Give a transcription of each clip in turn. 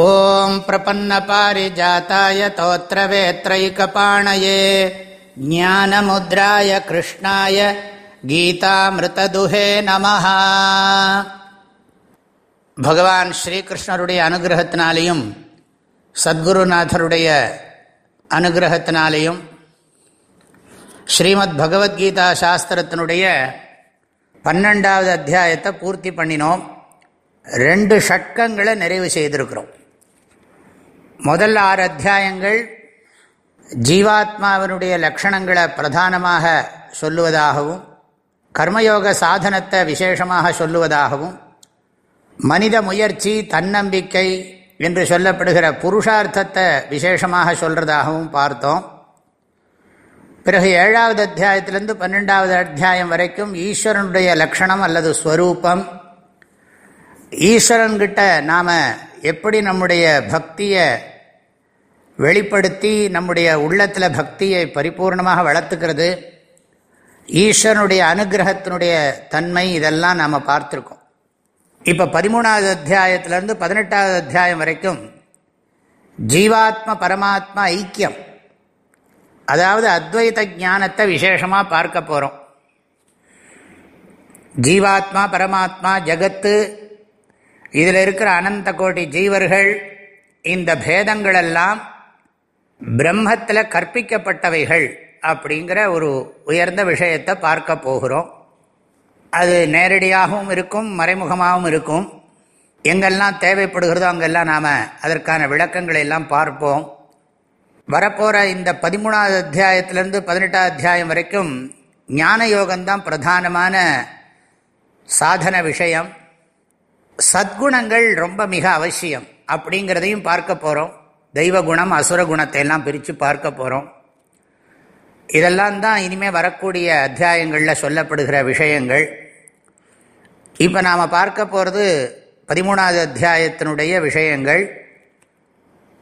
ॐ प्रपन्नपारिजाताय तोत्रवेत्रैकपाणये ज्ञानमुद्राय कृष्णाय கீதாமிருததுஹே நமஹ பகவான் ஸ்ரீகிருஷ்ணருடைய அனுகிரகத்தினாலேயும் சத்குருநாதருடைய அனுகிரகத்தினாலேயும் ஸ்ரீமத் பகவத்கீதா சாஸ்திரத்தினுடைய பன்னெண்டாவது அத்தியாயத்தை பூர்த்தி பண்ணினோம் ரெண்டு ஷட்கங்களை நிறைவு செய்திருக்கிறோம் முதல் ஆறு அத்தியாயங்கள் ஜீவாத்மாவினுடைய லக்ஷணங்களை பிரதானமாக சொல்லுவதாகவும் கர்மயோக சாதனத்தை விசேஷமாக சொல்லுவதாகவும் மனித முயற்சி தன்னம்பிக்கை என்று சொல்லப்படுகிற புருஷார்த்தத்தை விசேஷமாக சொல்கிறதாகவும் பார்த்தோம். பிறகு ஏழாவது அத்தியாயத்திலிருந்து பன்னெண்டாவது அத்தியாயம் வரைக்கும் ஈஸ்வரனுடைய லக்ஷணம் அல்லது ஸ்வரூபம். ஈஸ்வரன்கிட்ட நாம் எப்படி நம்முடைய பக்தியை வெளிப்படுத்தி நம்முடைய உள்ளத்தில் பக்தியை பரிபூர்ணமாக வளர்த்துக்கிறது. ஈஸ்வரனுடைய அனுகிரகத்தினுடைய தன்மை இதெல்லாம் நாம் பார்த்துருக்கோம். இப்போ பதிமூணாவது அத்தியாயத்திலேருந்து பதினெட்டாவது அத்தியாயம் வரைக்கும் ஜீவாத்ம பரமாத்மா ஐக்கியம். அதாவது அத்வைத ஞானத்தை விசேஷமாக பார்க்க போகிறோம் ஜீவாத்மா பரமாத்மா ஜகத்து இதில் இருக்கிற அனந்த கோடி ஜீவர்கள் இந்த பேதங்களெல்லாம் பிரம்மத்தில் கற்பிக்கப்பட்டவைகள் அப்படிங்கிற ஒரு உயர்ந்த விஷயத்தை பார்க்க போகிறோம். அது நேரடியாகவும் இருக்கும் மறைமுகமாகவும் இருக்கும். எங்கெல்லாம் தேவைப்படுகிறதோ அங்கெல்லாம் நாம் அதற்கான விளக்கங்களை எல்லாம் பார்ப்போம். வரப்போகிற இந்த பதிமூணாவது அத்தியாயத்திலேருந்து பதினெட்டாவது அத்தியாயம் வரைக்கும் ஞான யோகம்தான் பிரதானமான சாதன விஷயம். சத்குணங்கள் ரொம்ப மிக அவசியம் அப்படிங்கிறதையும் பார்க்க போகிறோம் தெய்வ குணம் அசுர குணத்தை எல்லாம் பிரித்து பார்க்க போகிறோம் இதெல்லாம் தான் இனிமேல் வரக்கூடிய அத்தியாயங்களில் சொல்லப்படுகிற விஷயங்கள். இப்போ நாம் பார்க்க போகிறது பதிமூணாவது அத்தியாயத்தினுடைய விஷயங்கள்.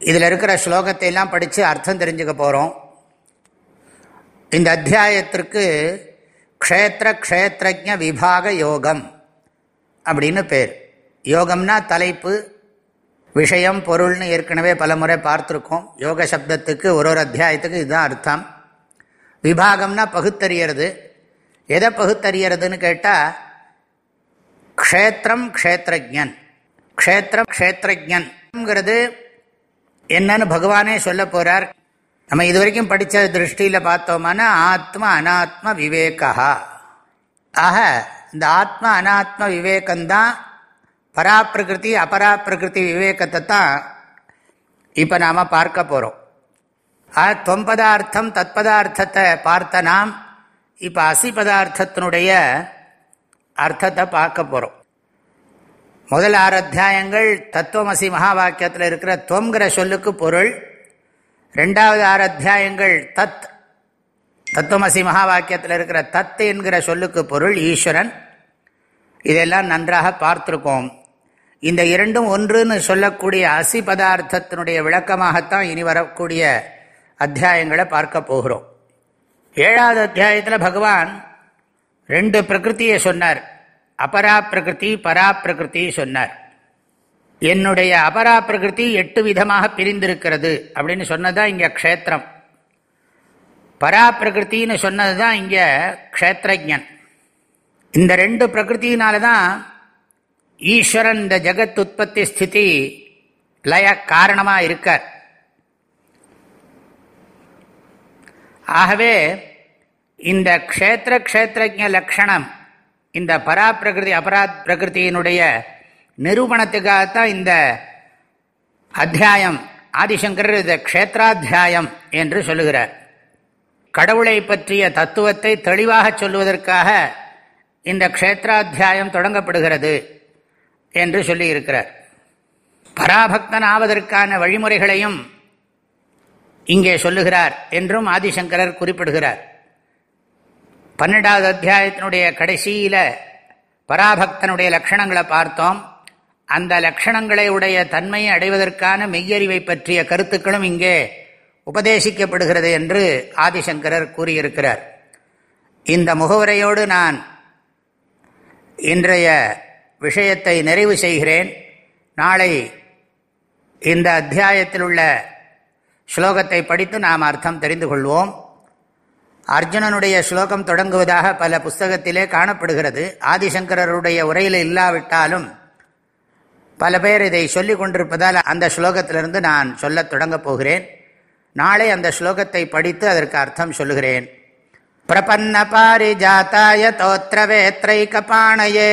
இதில் இருக்கிற ஸ்லோகத்தை எல்லாம் படித்து அர்த்தம் தெரிஞ்சுக்க போகிறோம் இந்த அத்தியாயத்திற்கு க்ஷேத்திர க்ஷேத்திரஜ விபாக யோகம் அப்படின்னு பேர். யோகம்னா தலைப்பு விஷயம் பொருள்னு ஏற்கனவே பலமுறை பார்த்துருக்கோம். யோக சப்தத்துக்கு ஒரு ஒரு அத்தியாயத்துக்கு இதுதான் அர்த்தம். விபாகம்னா பகுத்தறியறது. எதை பகுத்தறியறதுன்னு கேட்டால் க்ஷேத்திரம் க்ஷேத்திரஜன் க்ஷேத்திரம் க்ஷேத்திரஜன்ங்கிறது என்னன்னு பகவானே சொல்ல போகிறார் நம்ம இது வரைக்கும் படித்த திருஷ்டியில் பார்த்தோம்னா ஆத்ம அனாத்ம விவேகா ஆக இந்த ஆத்ம அனாத்ம விவேகம்தான் பராப்பிரகிருதி அபராப்பிரகிருதி விவேகத்தை தான் இப்போ நாம் பார்க்க போகிறோம் ஆ தொம்பதார்த்தம் தத்பதார்த்தத்தை பார்த்த நாம் இப்போ அசி பதார்த்தத்தினுடைய அர்த்தத்தை பார்க்க போகிறோம் முதல் ஆறு அத்தியாயங்கள் தத்துவமசி மகா வாக்கியத்தில் இருக்கிற தொங்கிற சொல்லுக்கு பொருள். ரெண்டாவது ஆறு அத்தியாயங்கள் தத் தத்துவமசி மகா வாக்கியத்தில் இருக்கிற தத் என்கிற சொல்லுக்கு பொருள் ஈஸ்வரன். இதெல்லாம் நன்றாக பார்த்துருக்கோம். இந்த இரண்டும் ஒன்றுன்னு சொல்லக்கூடிய அசி பதார்த்தத்தினுடைய விளக்கமாகத்தான் இனி வரக்கூடிய அத்தியாயங்களை பார்க்க போகிறோம். ஏழாவது அத்தியாயத்தில் பகவான் ரெண்டு பிரகிருத்தியை சொன்னார். அபரா பிரகிருதி பரா பிரகிருதி சொன்னார். என்னுடைய அபரா பிரகிருதி எட்டு விதமாக பிரிந்திருக்கிறது அப்படின்னு சொன்னதான் இங்கே க்ஷேத்திரம். பரா பிரகிருத்தின்னு சொன்னது தான் இங்கே க்ஷேத்திரஜன் இந்த ரெண்டு பிரகிருத்தினால தான் ஈஸ்வரன் இந்த ஜெகத் உற்பத்தி ஸ்திதி லய காரணமாக இருக்கார். ஆகவே இந்த க்ஷேத்திர க்ஷேத்திரஜ லக்ஷணம் இந்த பராப்பிரகிருதி அபராத் பிரகிருத்தியினுடைய நிரூபணத்துக்காகத்தான் இந்த அத்தியாயம் ஆதிசங்கரர் இந்த க்ஷேத்ராத்தியாயம் என்று சொல்லுகிறார். கடவுளை பற்றிய தத்துவத்தை தெளிவாக சொல்லுவதற்காக இந்த க்ஷேத்ராத்தியாயம் தொடங்கப்படுகிறது. என்று சொல்லியிருக்கிறார். பராபக்தன் ஆவதற்கான வழிமுறைகளையும் இங்கே சொல்லுகிறார் என்றும் ஆதிசங்கரர் குறிப்பிடுகிறார். பன்னெண்டாவது அத்தியாயத்தினுடைய கடைசியில் பராபக்தனுடைய லட்சணங்களை பார்த்தோம். அந்த லட்சணங்களை உடைய தன்மையை அடைவதற்கான மெய்யறிவை பற்றிய கருத்துக்களும் இங்கே உபதேசிக்கப்படுகிறது என்று ஆதிசங்கரர் கூறியிருக்கிறார். இந்த முகவுரையோடு நான் இன்றைய விஷயத்தை நிறைவு செய்கிறேன். நாளை இந்த அத்தியாயத்தில் உள்ள ஸ்லோகத்தை படித்து நாம் அர்த்தம் தெரிந்து கொள்வோம். அர்ஜுனனுடைய ஸ்லோகம் தொடங்குவதாக பல புஸ்தகத்திலே காணப்படுகிறது. ஆதிசங்கரருடைய உரையில் இல்லாவிட்டாலும் பல பேர் இதை சொல்லி கொண்டிருப்பதால் அந்த ஸ்லோகத்திலிருந்து நான் சொல்லத் தொடங்கப் போகிறேன். நாளை அந்த ஸ்லோகத்தை படித்து அதற்கு அர்த்தம் சொல்லுகிறேன். பிரபன்ன பாரிஜாத்தாய தோத்திரவேத்ரைகபாணயே